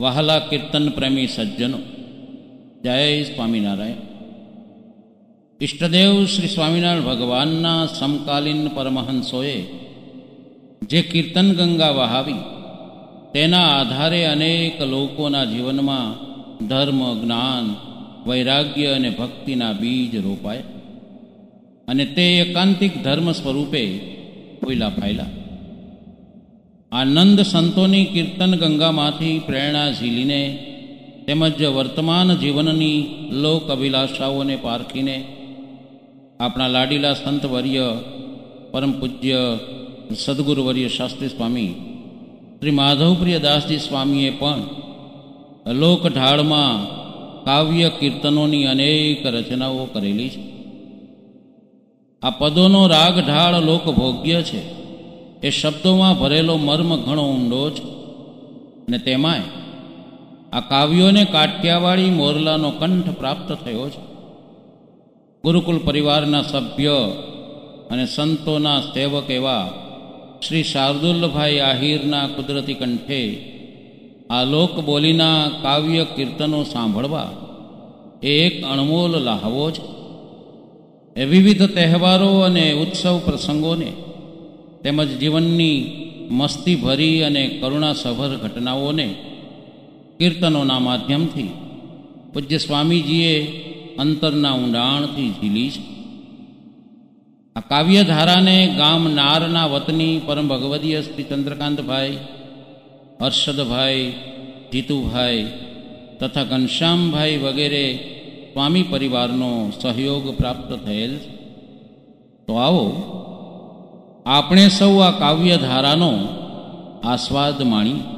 વહાલા કીર્તન પ્રેમી સજ્જનો. જય સ્વામિનારાયણ. ઈષ્ટદેવ શ્રી સ્વામિનારાયણ ભગવાનના સમકાલીન પરમહંસોએ જે કીર્તન ગંગા વહાવી, તેના આધારે અનેક લોકોના જીવનમાં ધર્મ, જ્ઞાન, વૈરાગ્ય અને ભક્તિના બીજ રોપાયા અને તે એકાંતિક ધર્મ સ્વરૂપે કોઈલા ફાયલા આનંદ સંતોની કીર્તન ગંગામાંથી પ્રેરણા ઝીલીને તેમજ વર્તમાન જીવનની લોક અભિલાષાઓને પારખીને આપણા લાડીલા સંતવર્ય પરમ પૂજ્ય સદગુરુવર્ય શાસ્ત્રી સ્વામી શ્રી માધવપ્રિય દાસજી સ્વામીએ પણ લોક ઢાળમાં કાવ્ય કીર્તનોની અનેક રચનાઓ કરેલી છે. આ પદોનો રાગ ઢાળ લોકભોગ્ય છે. એ શબ્દોમાં ભરેલો મર્મ ઘણો ઊંડો છે અને તેમાંય આ કાવ્યોને કાઠિયાવાડી મોરલાનો કંઠ પ્રાપ્ત થયો છે. ગુરુકુલ પરિવારના સભ્ય અને સંતોના સેવક એવા શ્રી શાર્દુલભાઈ આહિરના કુદરતી કંઠે આ લોક બોલીના કાવ્ય કીર્તનો સાંભળવા એ એક અણમોલ લાહવો છે એ વિવિધ તહેવારો અને ઉત્સવ પ્રસંગોને તેમજ જીવનની મસ્તી ભરી અને કરુણાસભર ઘટનાઓને કીર્તનોના માધ્યમથી પૂજ્ય સ્વામીજીએ અંતરના ઊંડાણથી ઝીલી છે. આ કાવ્યધારાને ગામ નારના વતની પરમ ભગવદીય શ્રી ચંદ્રકાંતભાઈ, હર્ષદભાઈ, જીતુભાઈ તથા ઘનશ્યામભાઈ વગેરે સ્વામી પરિવારનો સહયોગ પ્રાપ્ત થયેલ તો આવો આપણે સૌ આ કાવ્યધારાનો આસ્વાદ માણી